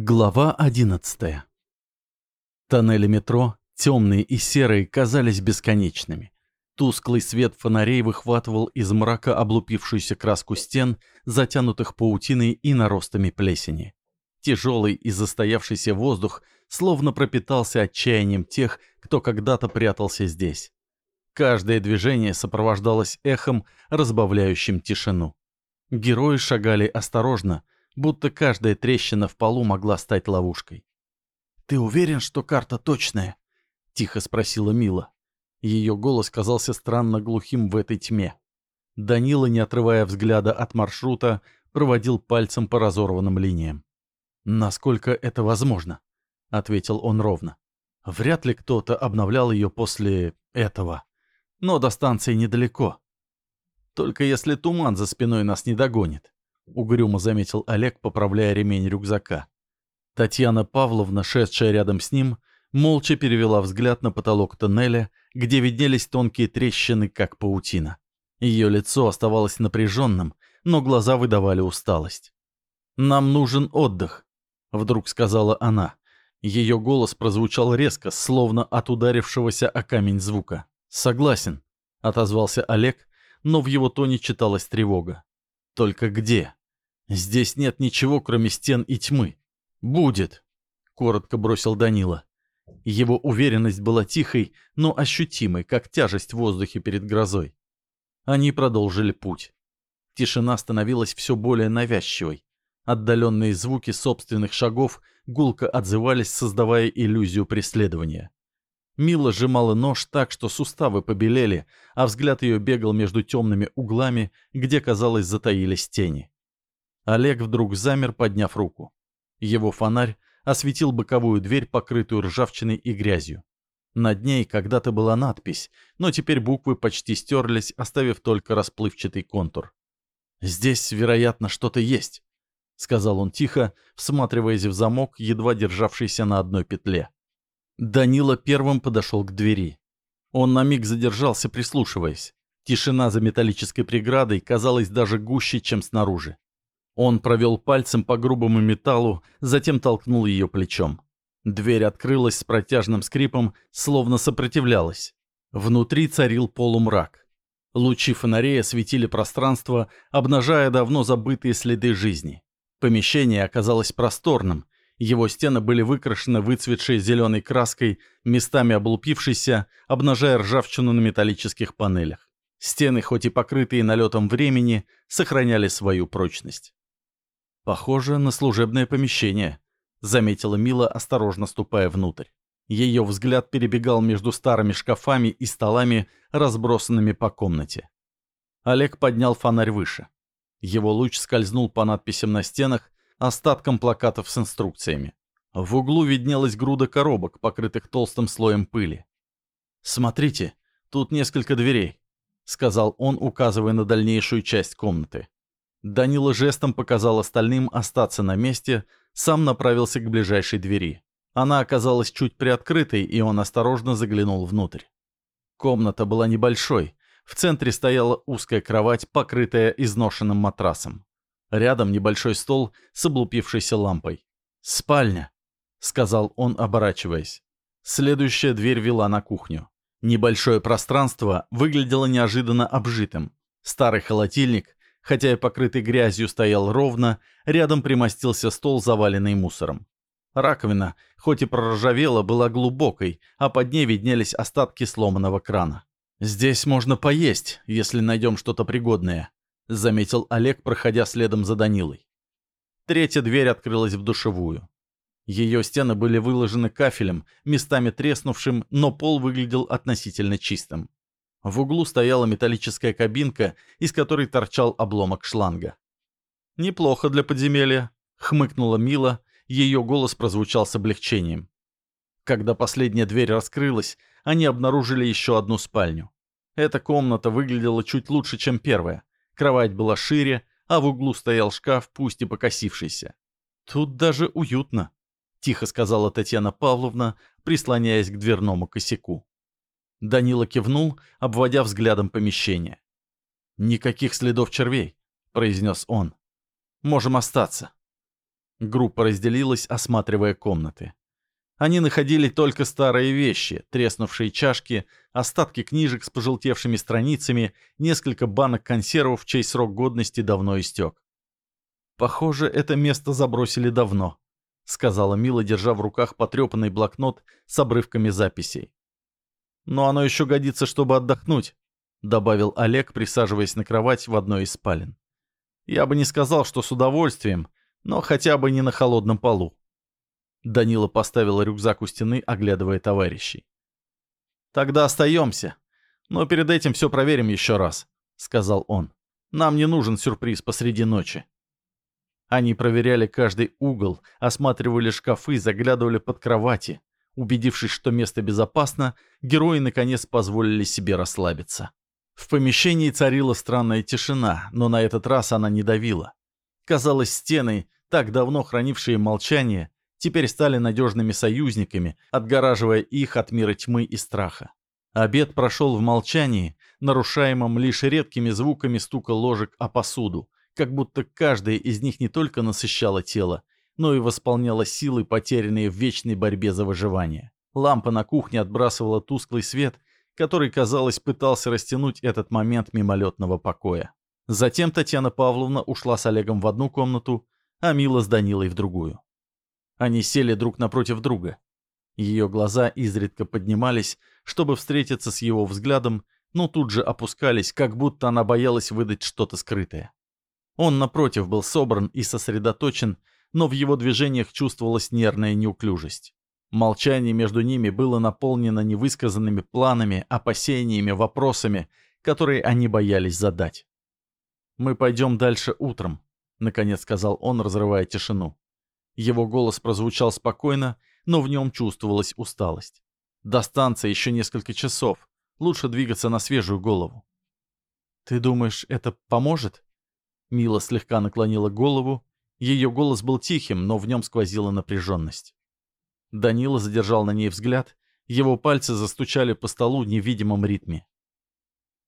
Глава 11 Тоннели метро, темные и серые, казались бесконечными. Тусклый свет фонарей выхватывал из мрака облупившуюся краску стен, затянутых паутиной и наростами плесени. Тяжелый и застоявшийся воздух словно пропитался отчаянием тех, кто когда-то прятался здесь. Каждое движение сопровождалось эхом, разбавляющим тишину. Герои шагали осторожно, будто каждая трещина в полу могла стать ловушкой. «Ты уверен, что карта точная?» — тихо спросила Мила. Ее голос казался странно глухим в этой тьме. Данила, не отрывая взгляда от маршрута, проводил пальцем по разорванным линиям. «Насколько это возможно?» — ответил он ровно. «Вряд ли кто-то обновлял ее после этого. Но до станции недалеко. Только если туман за спиной нас не догонит. — угрюмо заметил Олег, поправляя ремень рюкзака. Татьяна Павловна, шедшая рядом с ним, молча перевела взгляд на потолок тоннеля, где виднелись тонкие трещины, как паутина. Ее лицо оставалось напряженным, но глаза выдавали усталость. «Нам нужен отдых», — вдруг сказала она. Ее голос прозвучал резко, словно от ударившегося о камень звука. «Согласен», — отозвался Олег, но в его тоне читалась тревога. «Только где?» Здесь нет ничего, кроме стен и тьмы. Будет, коротко бросил Данила. Его уверенность была тихой, но ощутимой, как тяжесть в воздухе перед грозой. Они продолжили путь. Тишина становилась все более навязчивой. Отдаленные звуки собственных шагов гулко отзывались, создавая иллюзию преследования. Мила сжимала нож так, что суставы побелели, а взгляд ее бегал между темными углами, где, казалось, затаились тени. Олег вдруг замер, подняв руку. Его фонарь осветил боковую дверь, покрытую ржавчиной и грязью. Над ней когда-то была надпись, но теперь буквы почти стерлись, оставив только расплывчатый контур. «Здесь, вероятно, что-то есть», — сказал он тихо, всматриваясь в замок, едва державшийся на одной петле. Данила первым подошел к двери. Он на миг задержался, прислушиваясь. Тишина за металлической преградой казалась даже гуще, чем снаружи. Он провел пальцем по грубому металлу, затем толкнул ее плечом. Дверь открылась с протяжным скрипом, словно сопротивлялась. Внутри царил полумрак. Лучи фонарей осветили пространство, обнажая давно забытые следы жизни. Помещение оказалось просторным. Его стены были выкрашены выцветшей зеленой краской, местами облупившейся, обнажая ржавчину на металлических панелях. Стены, хоть и покрытые налетом времени, сохраняли свою прочность. «Похоже на служебное помещение», — заметила Мила, осторожно ступая внутрь. Ее взгляд перебегал между старыми шкафами и столами, разбросанными по комнате. Олег поднял фонарь выше. Его луч скользнул по надписям на стенах, остаткам плакатов с инструкциями. В углу виднелась груда коробок, покрытых толстым слоем пыли. «Смотрите, тут несколько дверей», — сказал он, указывая на дальнейшую часть комнаты. Данила жестом показал остальным остаться на месте, сам направился к ближайшей двери. Она оказалась чуть приоткрытой, и он осторожно заглянул внутрь. Комната была небольшой. В центре стояла узкая кровать, покрытая изношенным матрасом. Рядом небольшой стол с облупившейся лампой. «Спальня», — сказал он, оборачиваясь. Следующая дверь вела на кухню. Небольшое пространство выглядело неожиданно обжитым. Старый холодильник, Хотя и покрытый грязью стоял ровно, рядом примостился стол, заваленный мусором. Раковина, хоть и проржавела, была глубокой, а под ней виднелись остатки сломанного крана. «Здесь можно поесть, если найдем что-то пригодное», — заметил Олег, проходя следом за Данилой. Третья дверь открылась в душевую. Ее стены были выложены кафелем, местами треснувшим, но пол выглядел относительно чистым. В углу стояла металлическая кабинка, из которой торчал обломок шланга. «Неплохо для подземелья», — хмыкнула Мила, ее голос прозвучал с облегчением. Когда последняя дверь раскрылась, они обнаружили еще одну спальню. Эта комната выглядела чуть лучше, чем первая. Кровать была шире, а в углу стоял шкаф, пусть и покосившийся. «Тут даже уютно», — тихо сказала Татьяна Павловна, прислоняясь к дверному косяку. Данила кивнул, обводя взглядом помещение. «Никаких следов червей», — произнес он. «Можем остаться». Группа разделилась, осматривая комнаты. Они находили только старые вещи, треснувшие чашки, остатки книжек с пожелтевшими страницами, несколько банок консервов, чей срок годности давно истек. «Похоже, это место забросили давно», — сказала Мила, держа в руках потрепанный блокнот с обрывками записей. «Но оно еще годится, чтобы отдохнуть», — добавил Олег, присаживаясь на кровать в одной из спален. «Я бы не сказал, что с удовольствием, но хотя бы не на холодном полу». Данила поставил рюкзак у стены, оглядывая товарищей. «Тогда остаемся. Но перед этим все проверим еще раз», — сказал он. «Нам не нужен сюрприз посреди ночи». Они проверяли каждый угол, осматривали шкафы, заглядывали под кровати. Убедившись, что место безопасно, герои наконец позволили себе расслабиться. В помещении царила странная тишина, но на этот раз она не давила. Казалось, стены, так давно хранившие молчание, теперь стали надежными союзниками, отгораживая их от мира тьмы и страха. Обед прошел в молчании, нарушаемом лишь редкими звуками стука ложек о посуду, как будто каждая из них не только насыщала тело, но и восполняла силы, потерянные в вечной борьбе за выживание. Лампа на кухне отбрасывала тусклый свет, который, казалось, пытался растянуть этот момент мимолетного покоя. Затем Татьяна Павловна ушла с Олегом в одну комнату, а Мила с Данилой в другую. Они сели друг напротив друга. Ее глаза изредка поднимались, чтобы встретиться с его взглядом, но тут же опускались, как будто она боялась выдать что-то скрытое. Он, напротив, был собран и сосредоточен, но в его движениях чувствовалась нервная неуклюжесть. Молчание между ними было наполнено невысказанными планами, опасениями, вопросами, которые они боялись задать. «Мы пойдем дальше утром», — наконец сказал он, разрывая тишину. Его голос прозвучал спокойно, но в нем чувствовалась усталость. До станции еще несколько часов. Лучше двигаться на свежую голову. «Ты думаешь, это поможет?» Мила слегка наклонила голову. Ее голос был тихим, но в нем сквозила напряженность. Данила задержал на ней взгляд. Его пальцы застучали по столу в невидимом ритме.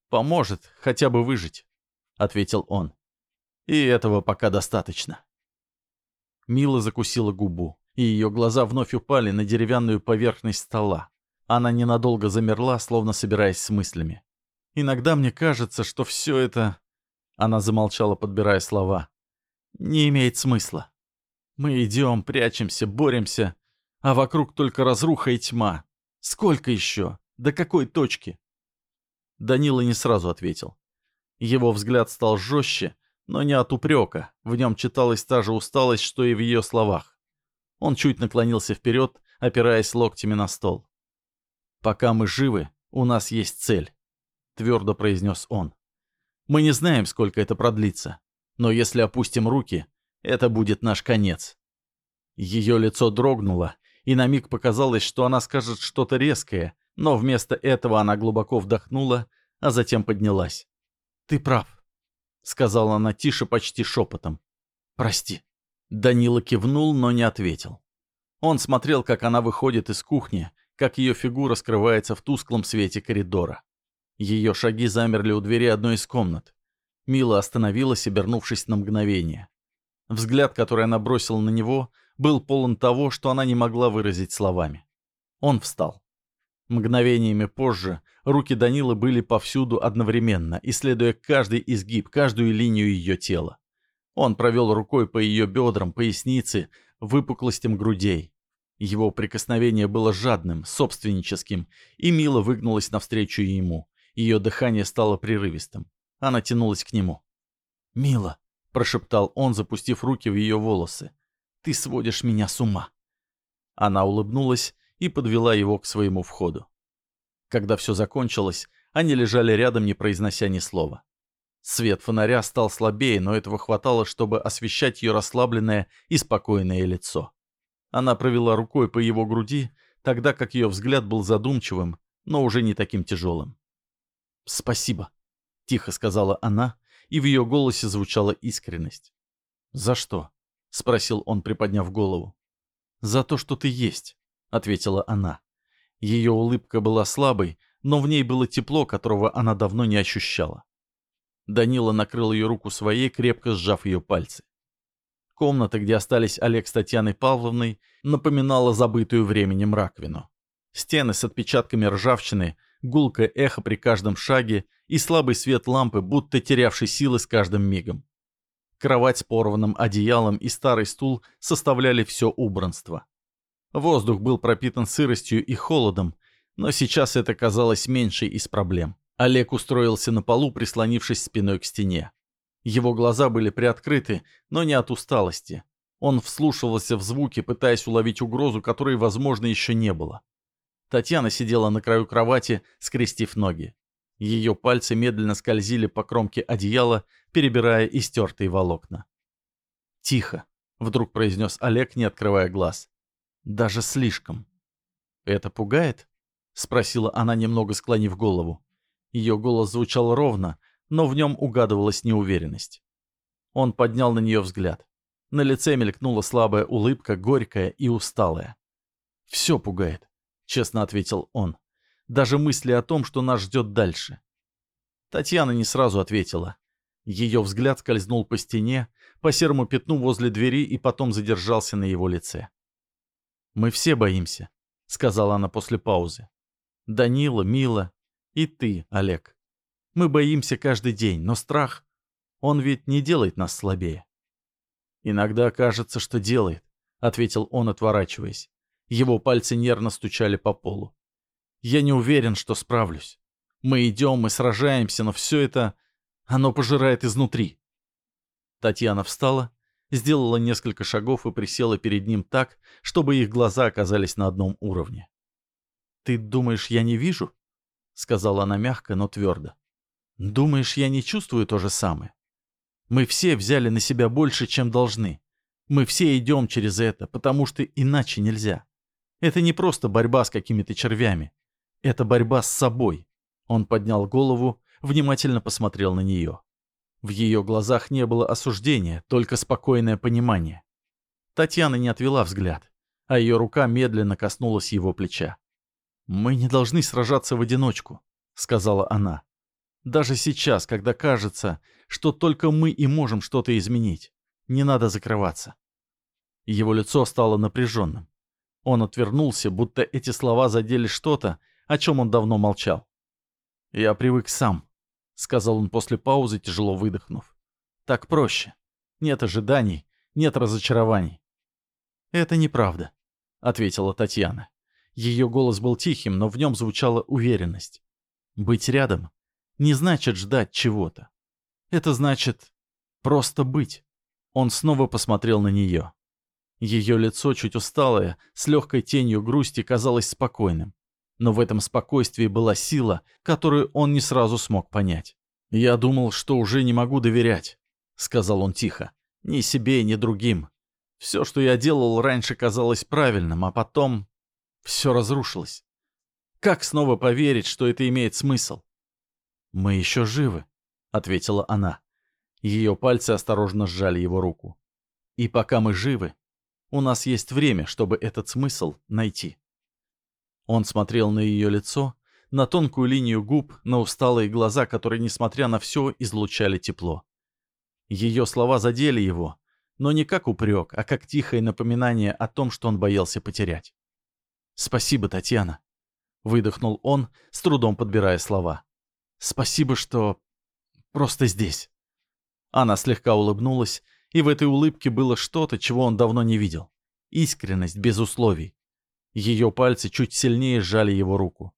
«Поможет хотя бы выжить», — ответил он. «И этого пока достаточно». Мила закусила губу, и ее глаза вновь упали на деревянную поверхность стола. Она ненадолго замерла, словно собираясь с мыслями. «Иногда мне кажется, что все это она замолчала, подбирая слова. «Не имеет смысла. Мы идем, прячемся, боремся, а вокруг только разруха и тьма. Сколько еще? До какой точки?» Данила не сразу ответил. Его взгляд стал жестче, но не от упрека. В нем читалась та же усталость, что и в ее словах. Он чуть наклонился вперед, опираясь локтями на стол. «Пока мы живы, у нас есть цель», — твердо произнес он. Мы не знаем, сколько это продлится. Но если опустим руки, это будет наш конец. Ее лицо дрогнуло, и на миг показалось, что она скажет что-то резкое, но вместо этого она глубоко вдохнула, а затем поднялась. «Ты прав», — сказала она тише, почти шепотом. «Прости». Данила кивнул, но не ответил. Он смотрел, как она выходит из кухни, как ее фигура скрывается в тусклом свете коридора. Ее шаги замерли у двери одной из комнат. Мила остановилась, обернувшись на мгновение. Взгляд, который она бросила на него, был полон того, что она не могла выразить словами. Он встал. Мгновениями позже руки Данилы были повсюду одновременно, исследуя каждый изгиб, каждую линию ее тела. Он провел рукой по ее бедрам, пояснице, выпуклостям грудей. Его прикосновение было жадным, собственническим, и Мила выгнулась навстречу ему. Ее дыхание стало прерывистым. Она тянулась к нему. «Мила», — прошептал он, запустив руки в ее волосы, — «ты сводишь меня с ума». Она улыбнулась и подвела его к своему входу. Когда все закончилось, они лежали рядом, не произнося ни слова. Свет фонаря стал слабее, но этого хватало, чтобы освещать ее расслабленное и спокойное лицо. Она провела рукой по его груди, тогда как ее взгляд был задумчивым, но уже не таким тяжелым. «Спасибо», — тихо сказала она, и в ее голосе звучала искренность. «За что?» — спросил он, приподняв голову. «За то, что ты есть», — ответила она. Ее улыбка была слабой, но в ней было тепло, которого она давно не ощущала. Данила накрыл ее руку своей, крепко сжав ее пальцы. Комната, где остались Олег с Татьяной Павловной, напоминала забытую временем раковину. Стены с отпечатками ржавчины, гулкое эхо при каждом шаге и слабый свет лампы, будто терявший силы с каждым мигом. Кровать с порванным одеялом и старый стул составляли все убранство. Воздух был пропитан сыростью и холодом, но сейчас это казалось меньшей из проблем. Олег устроился на полу, прислонившись спиной к стене. Его глаза были приоткрыты, но не от усталости. Он вслушивался в звуки, пытаясь уловить угрозу, которой, возможно, еще не было. Татьяна сидела на краю кровати, скрестив ноги. Ее пальцы медленно скользили по кромке одеяла, перебирая истертые волокна. «Тихо», — вдруг произнес Олег, не открывая глаз. «Даже слишком». «Это пугает?» — спросила она, немного склонив голову. Ее голос звучал ровно, но в нем угадывалась неуверенность. Он поднял на нее взгляд. На лице мелькнула слабая улыбка, горькая и усталая. «Все пугает», — честно ответил он. «Даже мысли о том, что нас ждет дальше». Татьяна не сразу ответила. Ее взгляд скользнул по стене, по серому пятну возле двери и потом задержался на его лице. «Мы все боимся», — сказала она после паузы. «Данила, Мила и ты, Олег. Мы боимся каждый день, но страх, он ведь не делает нас слабее». «Иногда кажется, что делает», — ответил он, отворачиваясь. Его пальцы нервно стучали по полу. «Я не уверен, что справлюсь. Мы идем, мы сражаемся, но все это, оно пожирает изнутри». Татьяна встала, сделала несколько шагов и присела перед ним так, чтобы их глаза оказались на одном уровне. «Ты думаешь, я не вижу?» — сказала она мягко, но твердо. «Думаешь, я не чувствую то же самое? Мы все взяли на себя больше, чем должны. Мы все идем через это, потому что иначе нельзя. Это не просто борьба с какими-то червями. Это борьба с собой». Он поднял голову, внимательно посмотрел на нее. В ее глазах не было осуждения, только спокойное понимание. Татьяна не отвела взгляд, а ее рука медленно коснулась его плеча. «Мы не должны сражаться в одиночку», — сказала она. «Даже сейчас, когда кажется, что только мы и можем что-то изменить, не надо закрываться». Его лицо стало напряженным. Он отвернулся, будто эти слова задели что-то, о чем он давно молчал. «Я привык сам», — сказал он после паузы, тяжело выдохнув. «Так проще. Нет ожиданий, нет разочарований». «Это неправда», — ответила Татьяна. Ее голос был тихим, но в нем звучала уверенность. Быть рядом не значит ждать чего-то. Это значит просто быть. Он снова посмотрел на нее. Ее лицо, чуть усталое, с легкой тенью грусти, казалось спокойным. Но в этом спокойствии была сила, которую он не сразу смог понять. «Я думал, что уже не могу доверять», — сказал он тихо. «Ни себе, ни другим. Все, что я делал раньше, казалось правильным, а потом все разрушилось. Как снова поверить, что это имеет смысл? «Мы еще живы», — ответила она. Ее пальцы осторожно сжали его руку. «И пока мы живы, у нас есть время, чтобы этот смысл найти». Он смотрел на ее лицо, на тонкую линию губ, на усталые глаза, которые, несмотря на все, излучали тепло. Ее слова задели его, но не как упрек, а как тихое напоминание о том, что он боялся потерять. «Спасибо, Татьяна», — выдохнул он, с трудом подбирая слова. «Спасибо, что... просто здесь». Она слегка улыбнулась, и в этой улыбке было что-то, чего он давно не видел. Искренность без условий. Ее пальцы чуть сильнее сжали его руку.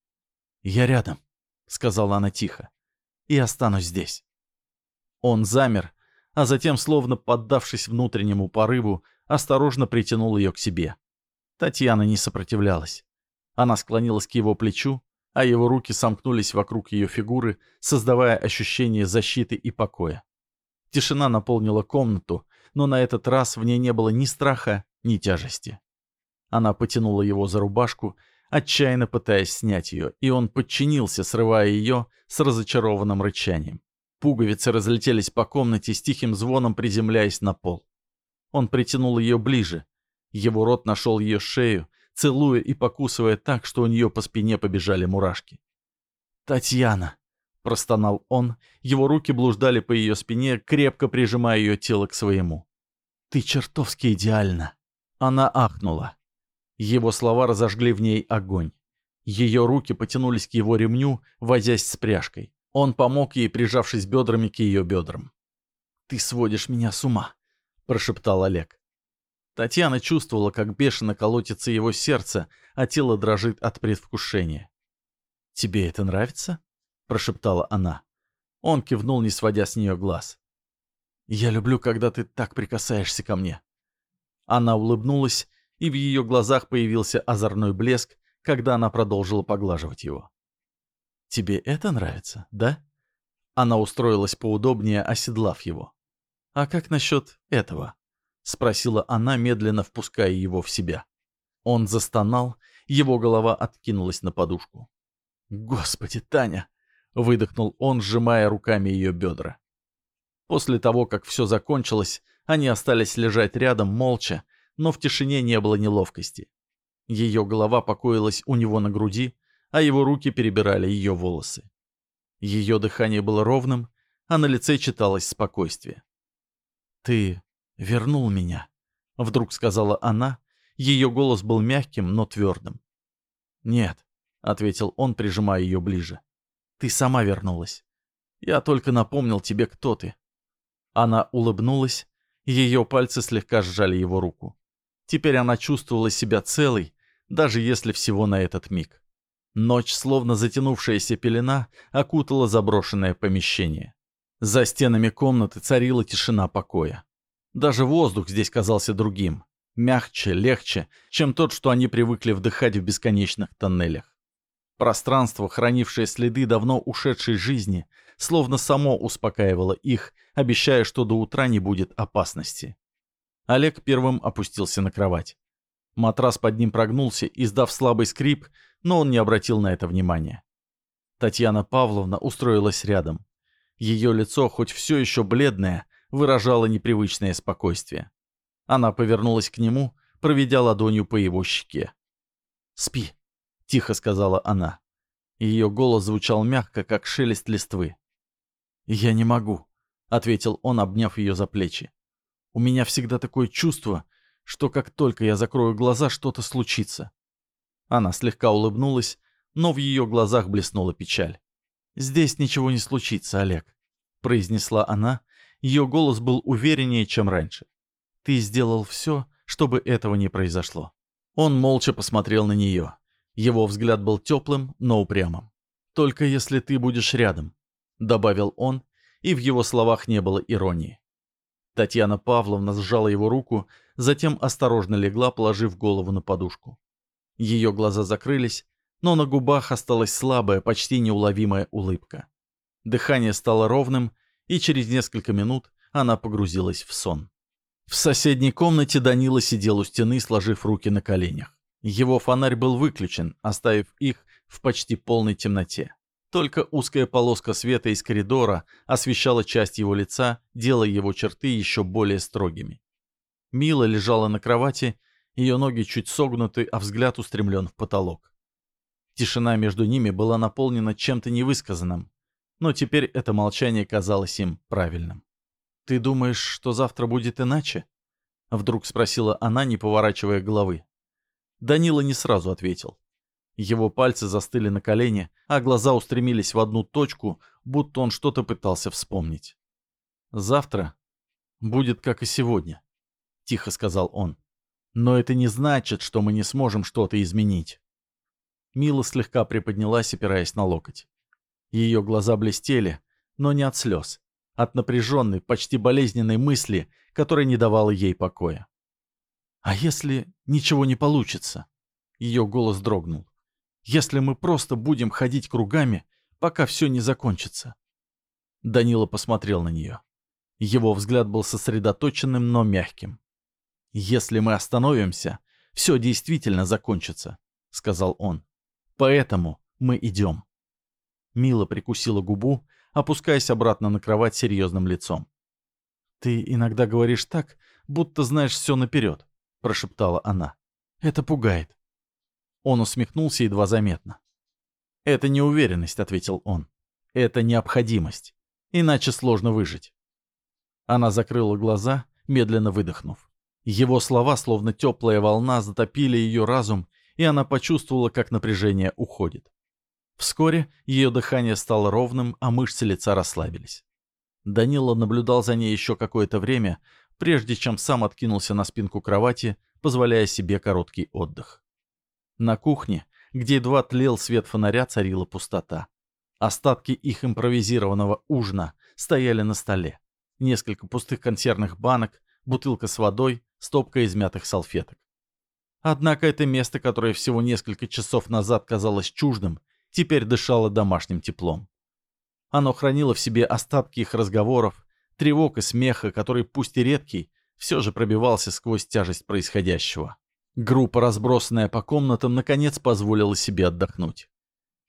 «Я рядом», — сказала она тихо, — «и останусь здесь». Он замер, а затем, словно поддавшись внутреннему порыву, осторожно притянул ее к себе. Татьяна не сопротивлялась. Она склонилась к его плечу, а его руки сомкнулись вокруг ее фигуры, создавая ощущение защиты и покоя. Тишина наполнила комнату, но на этот раз в ней не было ни страха, ни тяжести. Она потянула его за рубашку, отчаянно пытаясь снять ее, и он подчинился, срывая ее с разочарованным рычанием. Пуговицы разлетелись по комнате с тихим звоном, приземляясь на пол. Он притянул ее ближе, его рот нашел ее шею, целуя и покусывая так, что у нее по спине побежали мурашки. «Татьяна!» — простонал он, его руки блуждали по ее спине, крепко прижимая ее тело к своему. Ты чертовски идеальна. Она ахнула. Его слова разожгли в ней огонь. Ее руки потянулись к его ремню, возясь с пряжкой. Он помог ей, прижавшись бедрами к ее бедрам. «Ты сводишь меня с ума», — прошептал Олег. Татьяна чувствовала, как бешено колотится его сердце, а тело дрожит от предвкушения. «Тебе это нравится?» — прошептала она. Он кивнул, не сводя с нее глаз. «Я люблю, когда ты так прикасаешься ко мне». Она улыбнулась, и в ее глазах появился озорной блеск, когда она продолжила поглаживать его. «Тебе это нравится, да?» Она устроилась поудобнее, оседлав его. «А как насчет этого?» — спросила она, медленно впуская его в себя. Он застонал, его голова откинулась на подушку. «Господи, Таня!» — выдохнул он, сжимая руками ее бедра. После того, как все закончилось, они остались лежать рядом молча, но в тишине не было неловкости. Ее голова покоилась у него на груди, а его руки перебирали ее волосы. Ее дыхание было ровным, а на лице читалось спокойствие. «Ты вернул меня», — вдруг сказала она. Ее голос был мягким, но твердым. «Нет», — ответил он, прижимая ее ближе. «Ты сама вернулась. Я только напомнил тебе, кто ты». Она улыбнулась, ее пальцы слегка сжали его руку. Теперь она чувствовала себя целой, даже если всего на этот миг. Ночь, словно затянувшаяся пелена, окутала заброшенное помещение. За стенами комнаты царила тишина покоя. Даже воздух здесь казался другим, мягче, легче, чем тот, что они привыкли вдыхать в бесконечных тоннелях. Пространство, хранившее следы давно ушедшей жизни, словно само успокаивало их, обещая, что до утра не будет опасности. Олег первым опустился на кровать. Матрас под ним прогнулся, издав слабый скрип, но он не обратил на это внимания. Татьяна Павловна устроилась рядом. Ее лицо, хоть все еще бледное, выражало непривычное спокойствие. Она повернулась к нему, проведя ладонью по его щеке. «Спи», — тихо сказала она. Ее голос звучал мягко, как шелест листвы. «Я не могу», — ответил он, обняв ее за плечи. «У меня всегда такое чувство, что как только я закрою глаза, что-то случится». Она слегка улыбнулась, но в ее глазах блеснула печаль. «Здесь ничего не случится, Олег», — произнесла она, ее голос был увереннее, чем раньше. «Ты сделал все, чтобы этого не произошло». Он молча посмотрел на нее. Его взгляд был теплым, но упрямым. «Только если ты будешь рядом», — добавил он, и в его словах не было иронии. Татьяна Павловна сжала его руку, затем осторожно легла, положив голову на подушку. Ее глаза закрылись, но на губах осталась слабая, почти неуловимая улыбка. Дыхание стало ровным, и через несколько минут она погрузилась в сон. В соседней комнате Данила сидел у стены, сложив руки на коленях. Его фонарь был выключен, оставив их в почти полной темноте. Только узкая полоска света из коридора освещала часть его лица, делая его черты еще более строгими. Мила лежала на кровати, ее ноги чуть согнуты, а взгляд устремлен в потолок. Тишина между ними была наполнена чем-то невысказанным, но теперь это молчание казалось им правильным. «Ты думаешь, что завтра будет иначе?» — вдруг спросила она, не поворачивая головы. Данила не сразу ответил. Его пальцы застыли на колене, а глаза устремились в одну точку, будто он что-то пытался вспомнить. «Завтра будет как и сегодня», — тихо сказал он. «Но это не значит, что мы не сможем что-то изменить». Мила слегка приподнялась, опираясь на локоть. Ее глаза блестели, но не от слез, от напряженной, почти болезненной мысли, которая не давала ей покоя. «А если ничего не получится?» Ее голос дрогнул. «Если мы просто будем ходить кругами, пока все не закончится?» Данила посмотрел на нее. Его взгляд был сосредоточенным, но мягким. «Если мы остановимся, все действительно закончится», — сказал он. «Поэтому мы идем». Мила прикусила губу, опускаясь обратно на кровать серьезным лицом. «Ты иногда говоришь так, будто знаешь все наперед», — прошептала она. «Это пугает». Он усмехнулся едва заметно. «Это не уверенность», — ответил он. «Это необходимость. Иначе сложно выжить». Она закрыла глаза, медленно выдохнув. Его слова, словно теплая волна, затопили ее разум, и она почувствовала, как напряжение уходит. Вскоре ее дыхание стало ровным, а мышцы лица расслабились. Данила наблюдал за ней еще какое-то время, прежде чем сам откинулся на спинку кровати, позволяя себе короткий отдых. На кухне, где едва тлел свет фонаря, царила пустота. Остатки их импровизированного ужина стояли на столе. Несколько пустых консервных банок, бутылка с водой, стопка измятых салфеток. Однако это место, которое всего несколько часов назад казалось чуждым, теперь дышало домашним теплом. Оно хранило в себе остатки их разговоров, тревог и смеха, который, пусть и редкий, все же пробивался сквозь тяжесть происходящего. Группа, разбросанная по комнатам, наконец позволила себе отдохнуть.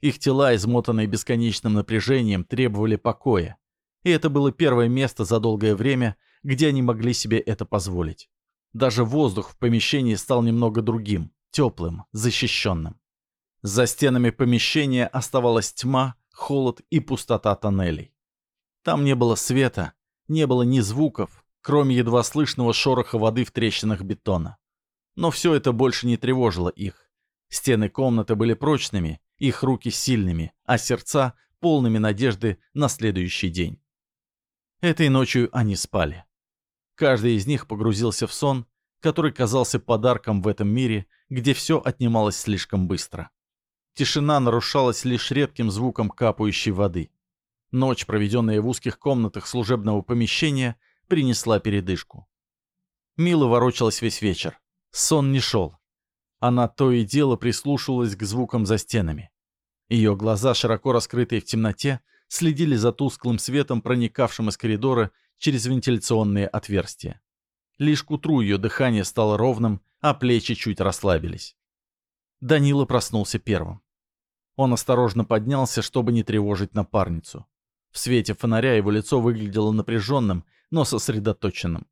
Их тела, измотанные бесконечным напряжением, требовали покоя. И это было первое место за долгое время, где они могли себе это позволить. Даже воздух в помещении стал немного другим, теплым, защищенным. За стенами помещения оставалась тьма, холод и пустота тоннелей. Там не было света, не было ни звуков, кроме едва слышного шороха воды в трещинах бетона. Но все это больше не тревожило их. Стены комнаты были прочными, их руки сильными, а сердца полными надежды на следующий день. Этой ночью они спали. Каждый из них погрузился в сон, который казался подарком в этом мире, где все отнималось слишком быстро. Тишина нарушалась лишь редким звуком капающей воды. Ночь, проведенная в узких комнатах служебного помещения, принесла передышку. Мила ворочалась весь вечер. Сон не шел. Она то и дело прислушивалась к звукам за стенами. Ее глаза, широко раскрытые в темноте, следили за тусклым светом, проникавшим из коридора через вентиляционные отверстия. Лишь к утру ее дыхание стало ровным, а плечи чуть расслабились. Данила проснулся первым. Он осторожно поднялся, чтобы не тревожить напарницу. В свете фонаря его лицо выглядело напряженным, но сосредоточенным.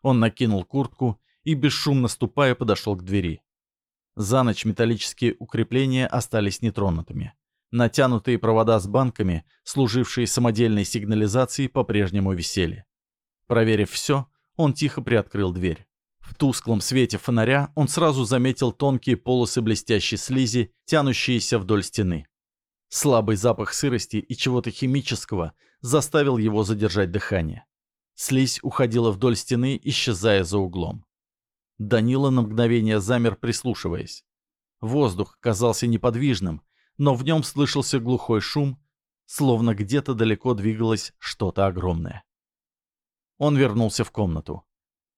Он накинул куртку и, бесшумно ступая, подошел к двери. За ночь металлические укрепления остались нетронутыми. Натянутые провода с банками, служившие самодельной сигнализацией, по-прежнему висели. Проверив все, он тихо приоткрыл дверь. В тусклом свете фонаря он сразу заметил тонкие полосы блестящей слизи, тянущиеся вдоль стены. Слабый запах сырости и чего-то химического заставил его задержать дыхание. Слизь уходила вдоль стены, исчезая за углом. Данила на мгновение замер, прислушиваясь. Воздух казался неподвижным, но в нем слышался глухой шум, словно где-то далеко двигалось что-то огромное. Он вернулся в комнату.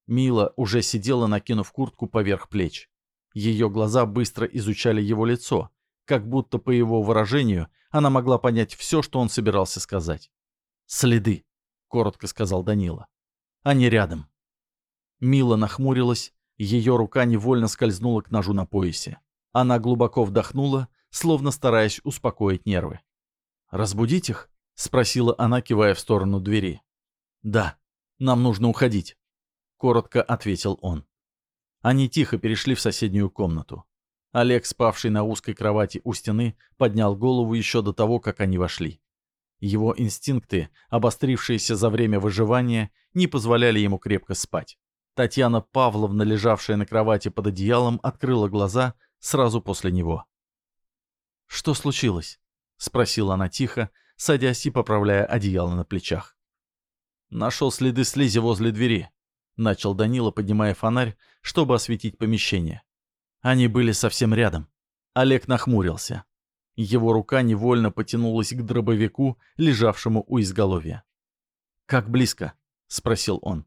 Мила уже сидела, накинув куртку поверх плеч. Ее глаза быстро изучали его лицо, как будто по его выражению она могла понять все, что он собирался сказать. «Следы», — коротко сказал Данила. «Они рядом». Мила нахмурилась, ее рука невольно скользнула к ножу на поясе. Она глубоко вдохнула, словно стараясь успокоить нервы. «Разбудить их?» — спросила она, кивая в сторону двери. «Да, нам нужно уходить» коротко ответил он. Они тихо перешли в соседнюю комнату. Олег, спавший на узкой кровати у стены, поднял голову еще до того, как они вошли. Его инстинкты, обострившиеся за время выживания, не позволяли ему крепко спать. Татьяна Павловна, лежавшая на кровати под одеялом, открыла глаза сразу после него. «Что случилось?» — спросила она тихо, садясь и поправляя одеяло на плечах. «Нашел следы слизи возле двери», начал Данила, поднимая фонарь, чтобы осветить помещение. Они были совсем рядом. Олег нахмурился. Его рука невольно потянулась к дробовику, лежавшему у изголовья. «Как близко?» — спросил он.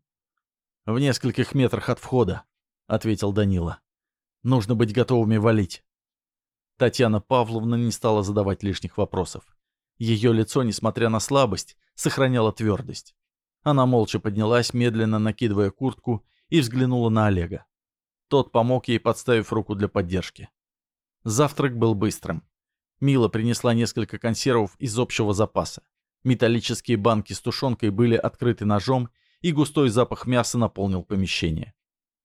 «В нескольких метрах от входа», — ответил Данила. «Нужно быть готовыми валить». Татьяна Павловна не стала задавать лишних вопросов. Ее лицо, несмотря на слабость, сохраняло твердость. Она молча поднялась, медленно накидывая куртку, и взглянула на Олега. Тот помог ей, подставив руку для поддержки. Завтрак был быстрым. Мила принесла несколько консервов из общего запаса. Металлические банки с тушенкой были открыты ножом, и густой запах мяса наполнил помещение.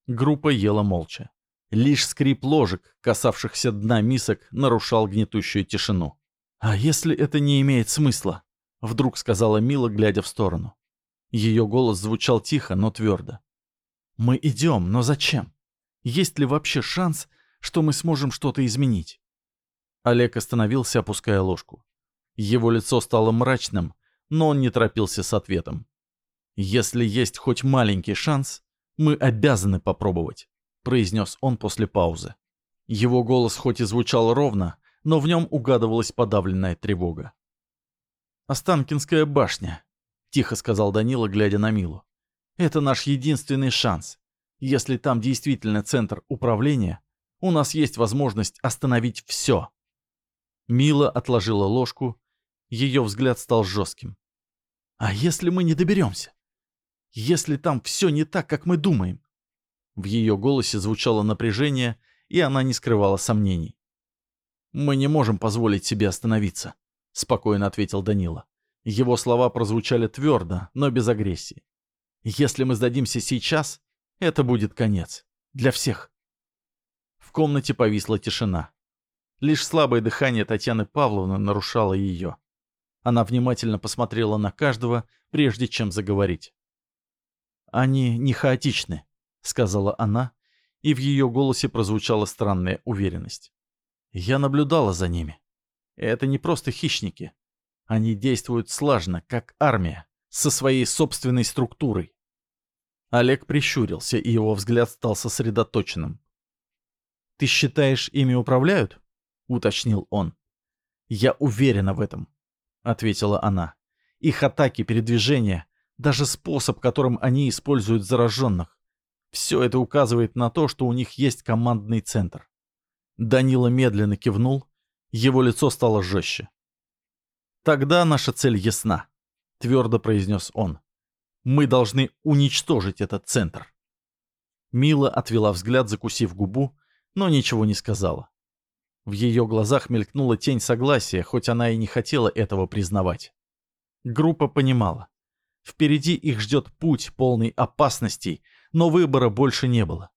Группа ела молча. Лишь скрип ложек, касавшихся дна мисок, нарушал гнетущую тишину. «А если это не имеет смысла?» — вдруг сказала Мила, глядя в сторону. Ее голос звучал тихо, но твердо. Мы идем, но зачем? Есть ли вообще шанс, что мы сможем что-то изменить? Олег остановился, опуская ложку. Его лицо стало мрачным, но он не торопился с ответом. «Если есть хоть маленький шанс, мы обязаны попробовать», — произнес он после паузы. Его голос хоть и звучал ровно, но в нем угадывалась подавленная тревога. «Останкинская башня», — тихо сказал Данила, глядя на Милу. «Это наш единственный шанс. Если там действительно центр управления, у нас есть возможность остановить все». Мила отложила ложку, ее взгляд стал жестким. «А если мы не доберемся? Если там все не так, как мы думаем?» В ее голосе звучало напряжение, и она не скрывала сомнений. «Мы не можем позволить себе остановиться», — спокойно ответил Данила. Его слова прозвучали твердо, но без агрессии. «Если мы сдадимся сейчас, это будет конец. Для всех». В комнате повисла тишина. Лишь слабое дыхание Татьяны Павловны нарушало ее. Она внимательно посмотрела на каждого, прежде чем заговорить. «Они не хаотичны», — сказала она, и в ее голосе прозвучала странная уверенность. «Я наблюдала за ними. Это не просто хищники. Они действуют слажно, как армия, со своей собственной структурой». Олег прищурился, и его взгляд стал сосредоточенным. «Ты считаешь, ими управляют?» — уточнил он. «Я уверена в этом», — ответила она. «Их атаки, передвижения, даже способ, которым они используют зараженных. Все это указывает на то, что у них есть командный центр». Данила медленно кивнул, его лицо стало жестче. «Тогда наша цель ясна», — твердо произнес он. «Мы должны уничтожить этот центр». Мила отвела взгляд, закусив губу, но ничего не сказала. В ее глазах мелькнула тень согласия, хоть она и не хотела этого признавать. Группа понимала. Впереди их ждет путь, полный опасностей, но выбора больше не было.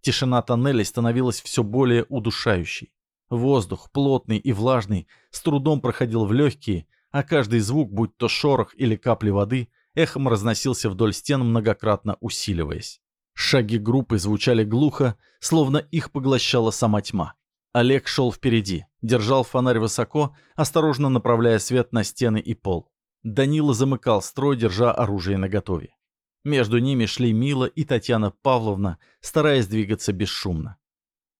Тишина тоннелей становилась все более удушающей. Воздух, плотный и влажный, с трудом проходил в легкие, а каждый звук, будь то шорох или капли воды, эхом разносился вдоль стен, многократно усиливаясь. Шаги группы звучали глухо, словно их поглощала сама тьма. Олег шел впереди, держал фонарь высоко, осторожно направляя свет на стены и пол. Данила замыкал строй, держа оружие наготове. Между ними шли Мила и Татьяна Павловна, стараясь двигаться бесшумно.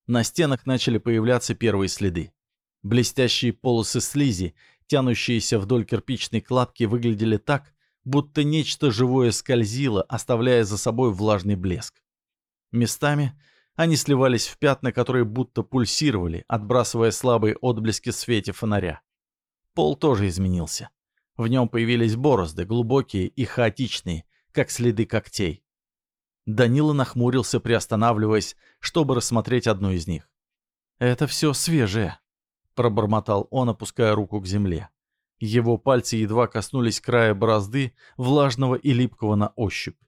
На стенах начали появляться первые следы. Блестящие полосы слизи, тянущиеся вдоль кирпичной кладки, выглядели так, будто нечто живое скользило, оставляя за собой влажный блеск. Местами они сливались в пятна, которые будто пульсировали, отбрасывая слабые отблески в свете фонаря. Пол тоже изменился. В нем появились борозды, глубокие и хаотичные, как следы когтей. Данила нахмурился, приостанавливаясь, чтобы рассмотреть одну из них. «Это все свежее», — пробормотал он, опуская руку к земле. Его пальцы едва коснулись края борозды, влажного и липкого на ощупь.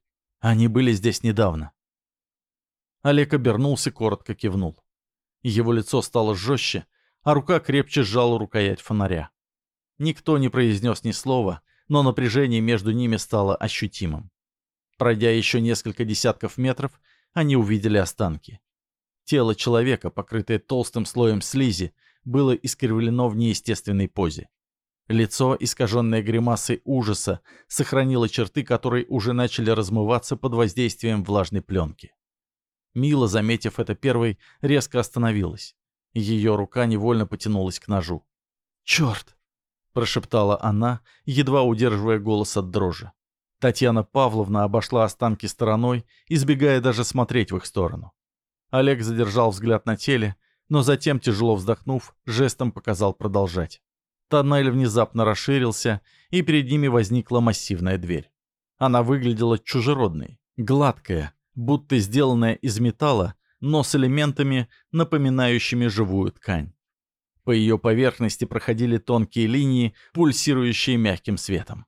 Они были здесь недавно. Олег обернулся, коротко кивнул. Его лицо стало жестче, а рука крепче сжала рукоять фонаря. Никто не произнес ни слова, но напряжение между ними стало ощутимым. Пройдя еще несколько десятков метров, они увидели останки. Тело человека, покрытое толстым слоем слизи, было искривлено в неестественной позе. Лицо, искаженное гримасой ужаса, сохранило черты, которые уже начали размываться под воздействием влажной пленки. Мила, заметив это первой, резко остановилась. Ее рука невольно потянулась к ножу. «Черт!» — прошептала она, едва удерживая голос от дрожи. Татьяна Павловна обошла останки стороной, избегая даже смотреть в их сторону. Олег задержал взгляд на теле, но затем, тяжело вздохнув, жестом показал продолжать. Тоннель внезапно расширился, и перед ними возникла массивная дверь. Она выглядела чужеродной, гладкая, будто сделанная из металла, но с элементами, напоминающими живую ткань. По ее поверхности проходили тонкие линии, пульсирующие мягким светом.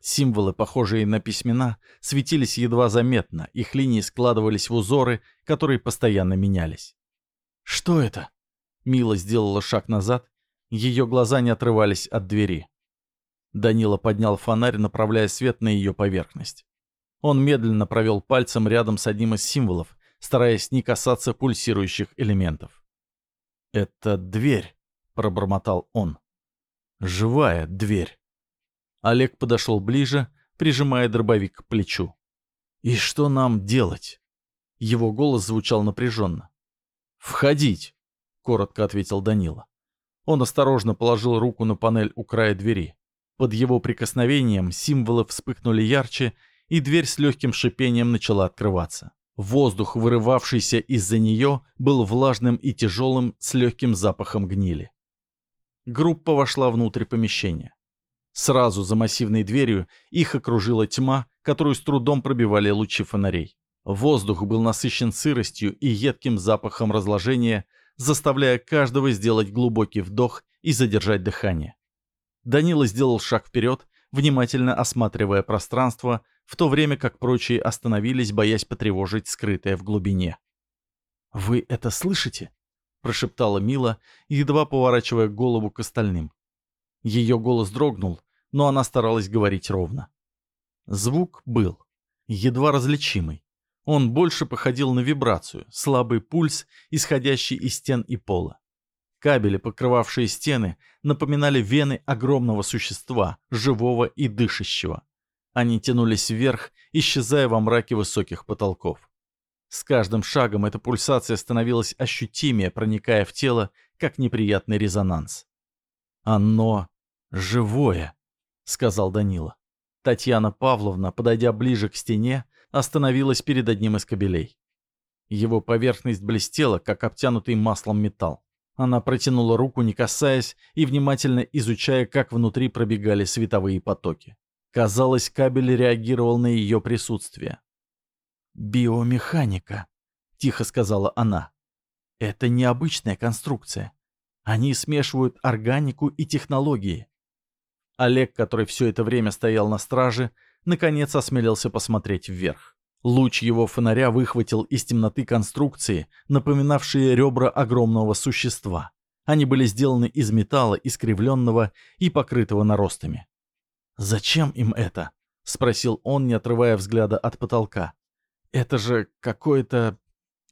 Символы, похожие на письмена, светились едва заметно, их линии складывались в узоры, которые постоянно менялись. «Что это?» Мила сделала шаг назад, ее глаза не отрывались от двери. Данила поднял фонарь, направляя свет на ее поверхность. Он медленно провел пальцем рядом с одним из символов, стараясь не касаться пульсирующих элементов. «Это дверь», — пробормотал он. «Живая дверь». Олег подошел ближе, прижимая дробовик к плечу. «И что нам делать?» Его голос звучал напряженно. «Входить», — коротко ответил Данила. Он осторожно положил руку на панель у края двери. Под его прикосновением символы вспыхнули ярче, и дверь с легким шипением начала открываться. Воздух, вырывавшийся из-за нее, был влажным и тяжелым с легким запахом гнили. Группа вошла внутрь помещения. Сразу за массивной дверью их окружила тьма, которую с трудом пробивали лучи фонарей. Воздух был насыщен сыростью и едким запахом разложения, заставляя каждого сделать глубокий вдох и задержать дыхание. Данила сделал шаг вперед, внимательно осматривая пространство, в то время как прочие остановились, боясь потревожить скрытое в глубине. «Вы это слышите?» — прошептала Мила, едва поворачивая голову к остальным. Ее голос дрогнул, но она старалась говорить ровно. Звук был, едва различимый. Он больше походил на вибрацию, слабый пульс, исходящий из стен и пола. Кабели, покрывавшие стены, напоминали вены огромного существа, живого и дышащего. Они тянулись вверх, исчезая во мраке высоких потолков. С каждым шагом эта пульсация становилась ощутимее, проникая в тело, как неприятный резонанс. «Оно живое», — сказал Данила. Татьяна Павловна, подойдя ближе к стене, остановилась перед одним из кабелей. Его поверхность блестела, как обтянутый маслом металл. Она протянула руку, не касаясь, и внимательно изучая, как внутри пробегали световые потоки. Казалось, кабель реагировал на ее присутствие. «Биомеханика», — тихо сказала она. «Это необычная конструкция. Они смешивают органику и технологии». Олег, который все это время стоял на страже, наконец осмелился посмотреть вверх. Луч его фонаря выхватил из темноты конструкции, напоминавшие ребра огромного существа. Они были сделаны из металла, искривленного и покрытого наростами. «Зачем им это?» — спросил он, не отрывая взгляда от потолка. «Это же какое-то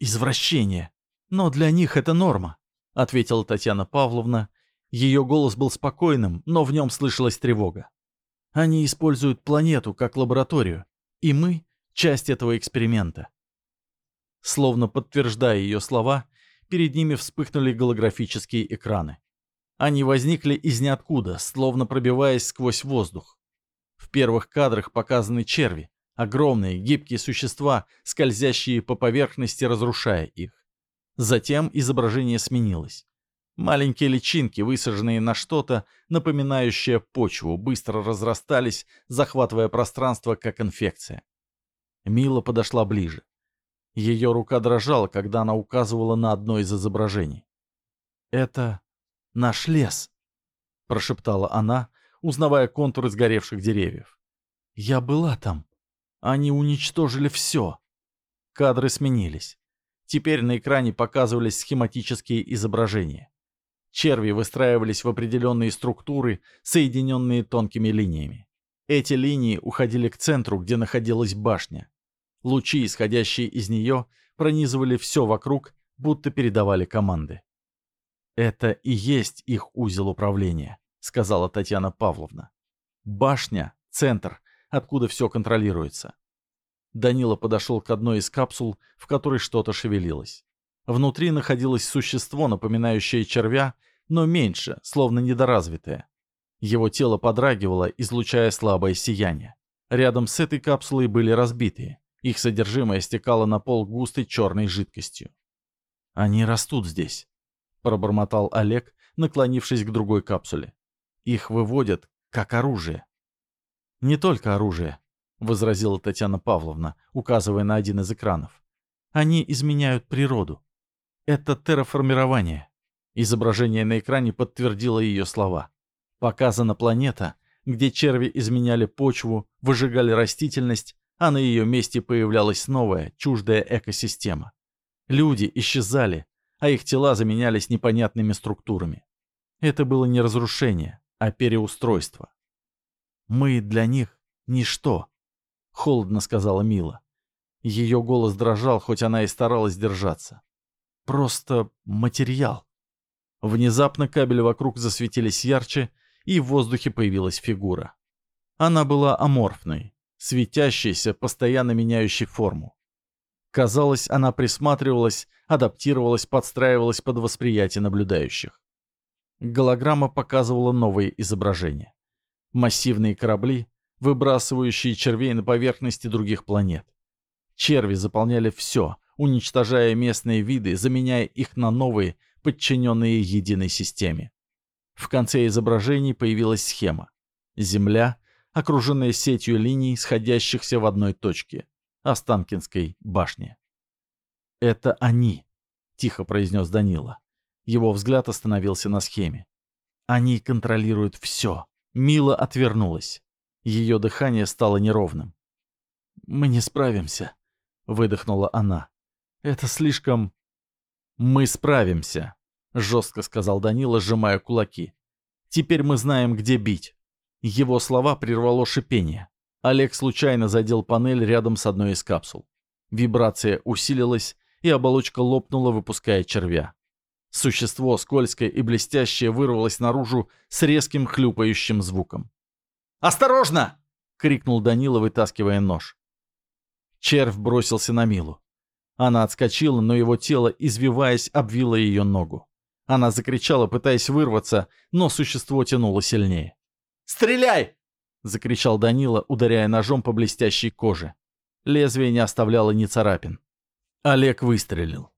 извращение. Но для них это норма», — ответила Татьяна Павловна. Ее голос был спокойным, но в нем слышалась тревога. Они используют планету как лабораторию, и мы — часть этого эксперимента. Словно подтверждая ее слова, перед ними вспыхнули голографические экраны. Они возникли из ниоткуда, словно пробиваясь сквозь воздух. В первых кадрах показаны черви, огромные гибкие существа, скользящие по поверхности, разрушая их. Затем изображение сменилось. Маленькие личинки, высаженные на что-то, напоминающее почву, быстро разрастались, захватывая пространство, как инфекция. Мила подошла ближе. Ее рука дрожала, когда она указывала на одно из изображений. «Это наш лес», — прошептала она, узнавая контуры сгоревших деревьев. «Я была там. Они уничтожили все». Кадры сменились. Теперь на экране показывались схематические изображения. Черви выстраивались в определенные структуры, соединенные тонкими линиями. Эти линии уходили к центру, где находилась башня. Лучи, исходящие из нее, пронизывали все вокруг, будто передавали команды. «Это и есть их узел управления», — сказала Татьяна Павловна. «Башня — центр, откуда все контролируется». Данила подошел к одной из капсул, в которой что-то шевелилось. Внутри находилось существо, напоминающее червя, но меньше, словно недоразвитое. Его тело подрагивало, излучая слабое сияние. Рядом с этой капсулой были разбитые. Их содержимое стекало на пол густой черной жидкостью. «Они растут здесь», — пробормотал Олег, наклонившись к другой капсуле. «Их выводят как оружие». «Не только оружие», — возразила Татьяна Павловна, указывая на один из экранов. «Они изменяют природу. Это терраформирование. Изображение на экране подтвердило ее слова. Показана планета, где черви изменяли почву, выжигали растительность, а на ее месте появлялась новая, чуждая экосистема. Люди исчезали, а их тела заменялись непонятными структурами. Это было не разрушение, а переустройство. Мы для них — ничто. холодно сказала Мила. Ее голос дрожал, хоть она и старалась держаться. Просто материал. Внезапно кабели вокруг засветились ярче, и в воздухе появилась фигура. Она была аморфной, светящейся, постоянно меняющей форму. Казалось, она присматривалась, адаптировалась, подстраивалась под восприятие наблюдающих. Голограмма показывала новые изображения. Массивные корабли, выбрасывающие червей на поверхности других планет. Черви заполняли все, уничтожая местные виды, заменяя их на новые, подчиненные единой системе. В конце изображений появилась схема. Земля, окруженная сетью линий, сходящихся в одной точке – Останкинской башне. «Это они», – тихо произнес Данила. Его взгляд остановился на схеме. «Они контролируют все». Мила отвернулась. Ее дыхание стало неровным. «Мы не справимся», — выдохнула она. «Это слишком...» «Мы справимся», — жестко сказал Данила, сжимая кулаки. «Теперь мы знаем, где бить». Его слова прервало шипение. Олег случайно задел панель рядом с одной из капсул. Вибрация усилилась, и оболочка лопнула, выпуская червя. Существо, скользкое и блестящее, вырвалось наружу с резким хлюпающим звуком. «Осторожно!» — крикнул Данила, вытаскивая нож. Червь бросился на Милу. Она отскочила, но его тело, извиваясь, обвило ее ногу. Она закричала, пытаясь вырваться, но существо тянуло сильнее. «Стреляй!» — закричал Данила, ударяя ножом по блестящей коже. Лезвие не оставляло ни царапин. Олег выстрелил.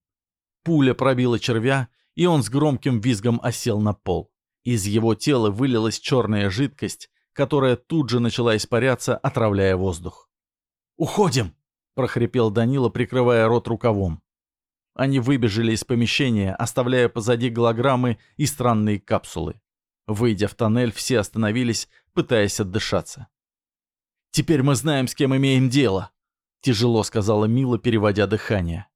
Пуля пробила червя, и он с громким визгом осел на пол. Из его тела вылилась черная жидкость, которая тут же начала испаряться, отравляя воздух. «Уходим!» — прохрипел Данила, прикрывая рот рукавом. Они выбежали из помещения, оставляя позади голограммы и странные капсулы. Выйдя в тоннель, все остановились, пытаясь отдышаться. «Теперь мы знаем, с кем имеем дело», — тяжело сказала Мила, переводя дыхание.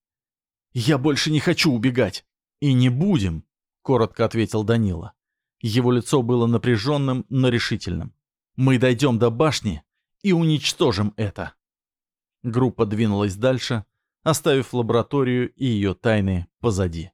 «Я больше не хочу убегать». «И не будем», — коротко ответил Данила. Его лицо было напряженным, но решительным. Мы дойдем до башни и уничтожим это. Группа двинулась дальше, оставив лабораторию и ее тайны позади.